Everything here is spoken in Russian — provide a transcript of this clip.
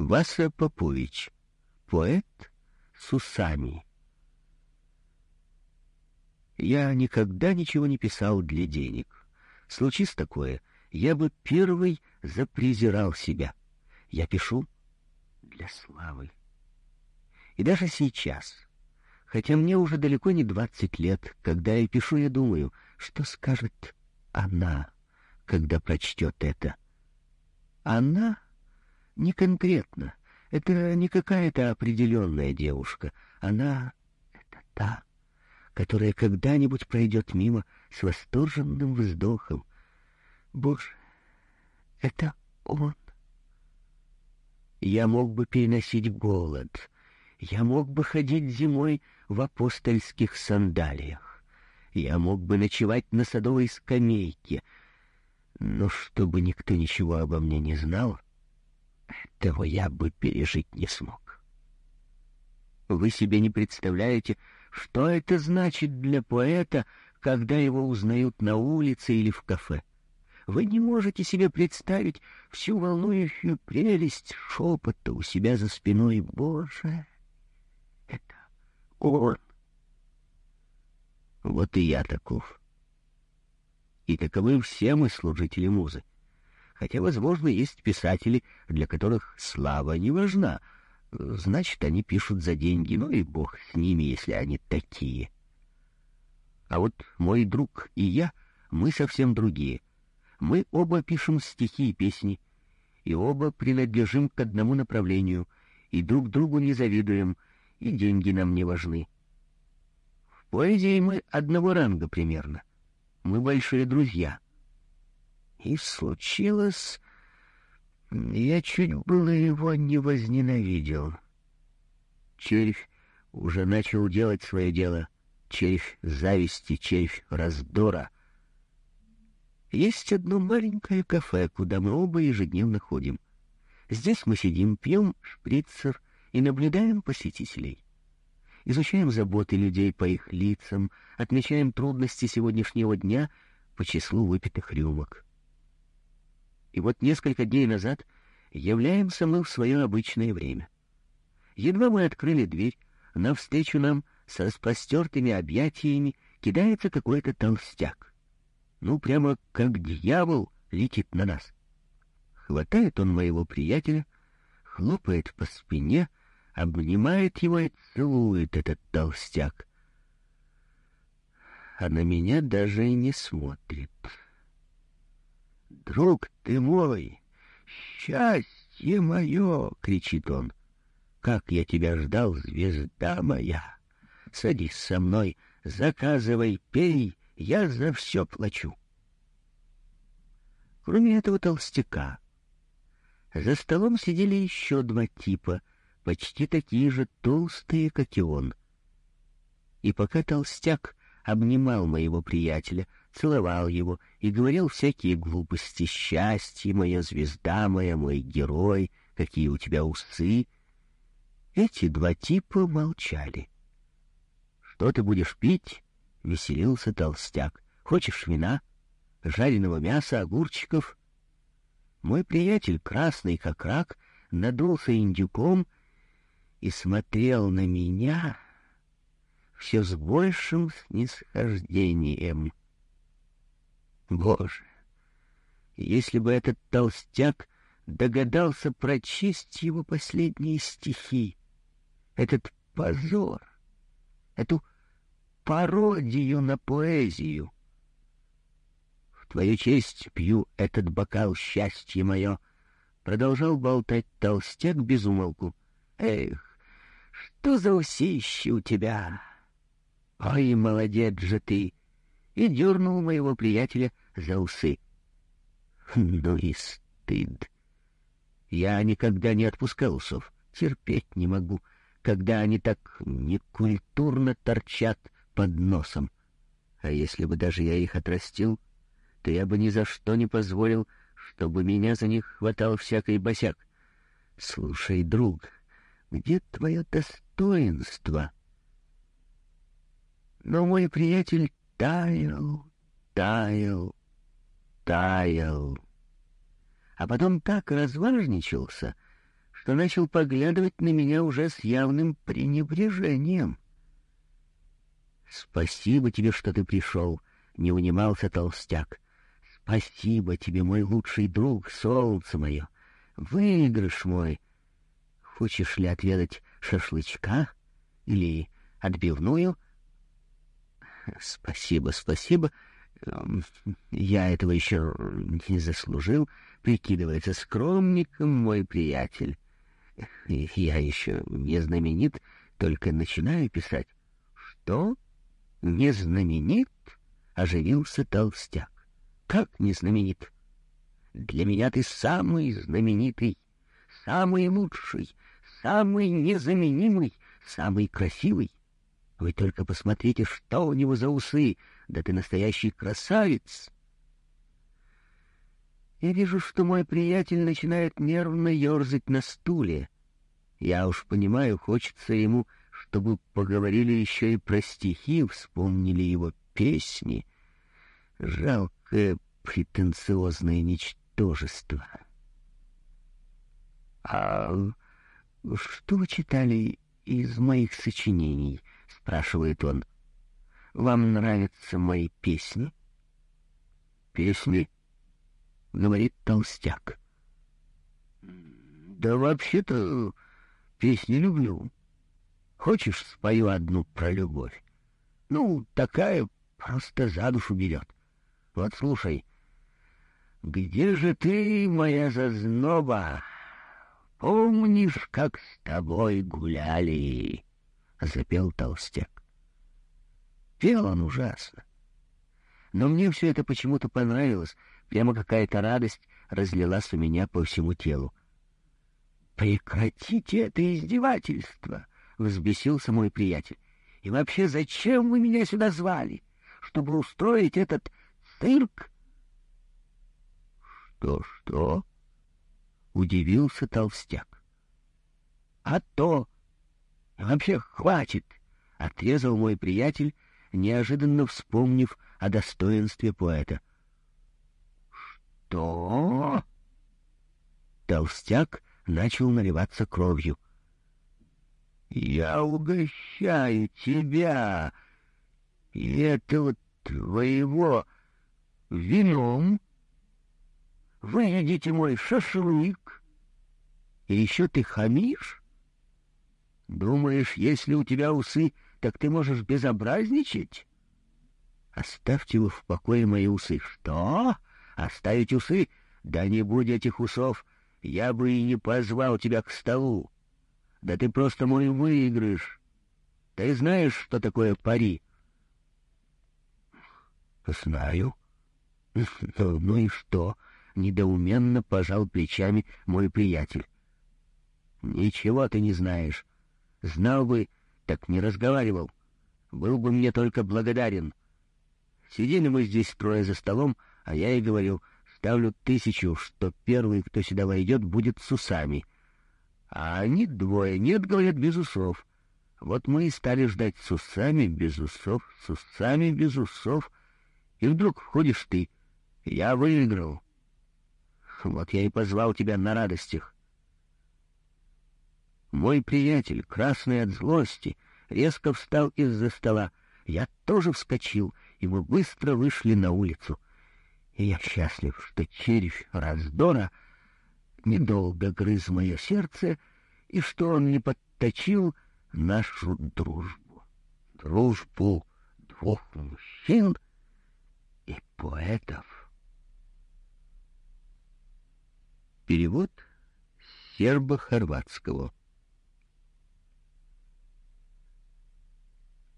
Васа Попович, поэт с усами. Я никогда ничего не писал для денег. Случись такое, я бы первый запрезирал себя. Я пишу для славы. И даже сейчас, хотя мне уже далеко не двадцать лет, когда я пишу, я думаю, что скажет она, когда прочтет это. Она не конкретно, это не какая-то определенная девушка. Она — это та, которая когда-нибудь пройдет мимо с восторженным вздохом. Боже, это он. Я мог бы переносить голод. Я мог бы ходить зимой в апостольских сандалиях. Я мог бы ночевать на садовой скамейке. Но чтобы никто ничего обо мне не знал, этого я бы пережить не смог. Вы себе не представляете, что это значит для поэта, когда его узнают на улице или в кафе. Вы не можете себе представить всю волнующую прелесть шепота у себя за спиной. Боже, это он. Вот и я таков. И таковы все мы, служители музы. Хотя, возможно, есть писатели, для которых слава не важна. Значит, они пишут за деньги, ну и бог с ними, если они такие. А вот мой друг и я, мы совсем другие — мы оба пишем стихи и песни, и оба принадлежим к одному направлению, и друг другу не завидуем, и деньги нам не важны. В поэзии мы одного ранга примерно. Мы большие друзья. И случилось... Я чуть было его не возненавидел. Червь уже начал делать свое дело. Червь зависти, червь раздора — есть одно маленькое кафе, куда мы оба ежедневно ходим. Здесь мы сидим, пьем шприцер и наблюдаем посетителей. Изучаем заботы людей по их лицам, отмечаем трудности сегодняшнего дня по числу выпитых рюмок. И вот несколько дней назад являемся мы в свое обычное время. Едва мы открыли дверь, навстречу нам с распростертыми объятиями кидается какой-то толстяк ну, прямо как дьявол летит на нас. Хватает он моего приятеля, хлопает по спине, обнимает его и целует этот толстяк. А на меня даже и не смотрит. «Друг ты мой! Счастье мое!» — кричит он. «Как я тебя ждал, звезда моя! Садись со мной, заказывай, пей, я за все плачу. Кроме этого толстяка, за столом сидели еще два типа, почти такие же толстые, как и он. И пока толстяк обнимал моего приятеля, целовал его и говорил всякие глупости «Счастье, моя звезда моя, мой герой, какие у тебя усы!» Эти два типа молчали. «Что ты будешь пить?» — веселился толстяк. «Хочешь вина? Жареного мяса, огурчиков?» Мой приятель, красный как рак, надулся индюком и смотрел на меня все с большим снисхождением. Боже, если бы этот толстяк догадался прочесть его последние стихи, этот позор, эту пародию на поэзию. В твою честь пью этот бокал, счастье мое, — продолжал болтать толстяк без умолку. Эх, что за усище у тебя! Ой, молодец же ты! И дернул моего приятеля за усы. Ну и стыд! Я никогда не отпускал усов, терпеть не могу, когда они так некультурно торчат под носом. А если бы даже я их отрастил, то я бы ни за что не позволил, чтобы меня за них хватал всякий босяк. Слушай, друг, где твое достоинство? Но мой приятель таял, таял, таял. А потом так разважничался, что начал поглядывать на меня уже с явным пренебрежением. «Спасибо тебе, что ты пришел», — не унимался толстяк. «Спасибо тебе, мой лучший друг, солнце мое, выигрыш мой. Хочешь ли отведать шашлычка или отбивную?» «Спасибо, спасибо. Эм, я этого еще не заслужил», — прикидывается скромником мой приятель. «Я еще не знаменит, только начинаю писать». «Что? Не знаменит?» — оживился толстяк. «Как не знаменит? Для меня ты самый знаменитый, самый лучший, самый незаменимый, самый красивый. Вы только посмотрите, что у него за усы, да ты настоящий красавец!» Я вижу, что мой приятель начинает нервно ерзать на стуле. Я уж понимаю, хочется ему, чтобы поговорили еще и про стихи, вспомнили его песни. Жалкое претенциозное ничтожество. — А что вы читали из моих сочинений? — спрашивает он. — Вам нравятся мои песни? — Песни? — говорит толстяк. — Да вообще-то песни люблю. Хочешь, спою одну про любовь? Ну, такая просто за душу берет. Вот слушай. Где же ты, моя зазноба? Помнишь, как с тобой гуляли? Запел толстяк. Пел он ужасно. Но мне все это почему-то понравилось, Прямо какая-то радость разлилась у меня по всему телу. «Прекратите это издевательство!» — взбесился мой приятель. «И вообще, зачем вы меня сюда звали? Чтобы устроить этот цирк?» «Что-что?» — удивился толстяк. «А то! Вообще, хватит!» — отрезал мой приятель, неожиданно вспомнив о достоинстве поэта. «Что?» Толстяк начал наливаться кровью. «Я угощаю тебя и этого твоего вином. Вы едите мой шашлык, и еще ты хамишь? Думаешь, если у тебя усы, так ты можешь безобразничать? Оставьте его в покое мои усы. Что?» Оставить усы? Да не будь этих усов, я бы и не позвал тебя к столу. Да ты просто мой выигрыш. Ты знаешь, что такое пари? Знаю. Ну и что? Недоуменно пожал плечами мой приятель. Ничего ты не знаешь. Знал бы, так не разговаривал. Был бы мне только благодарен. Сидели мы здесь трое за столом, а я и говорил, ставлю тысячу, что первый, кто сюда войдет, будет с усами. А они двое, нет, говорят, без усов. Вот мы и стали ждать с усами, без усов, с усами, без усов. И вдруг входишь ты. Я выиграл. Вот я и позвал тебя на радостях. Мой приятель, красный от злости, резко встал из-за стола. Я тоже вскочил, и мы быстро вышли на улицу — и я счастлив, что червь раздора недолго грыз мое сердце, и что он не подточил нашу дружбу. Дружбу двух мужчин и поэтов. Перевод сербо-хорватского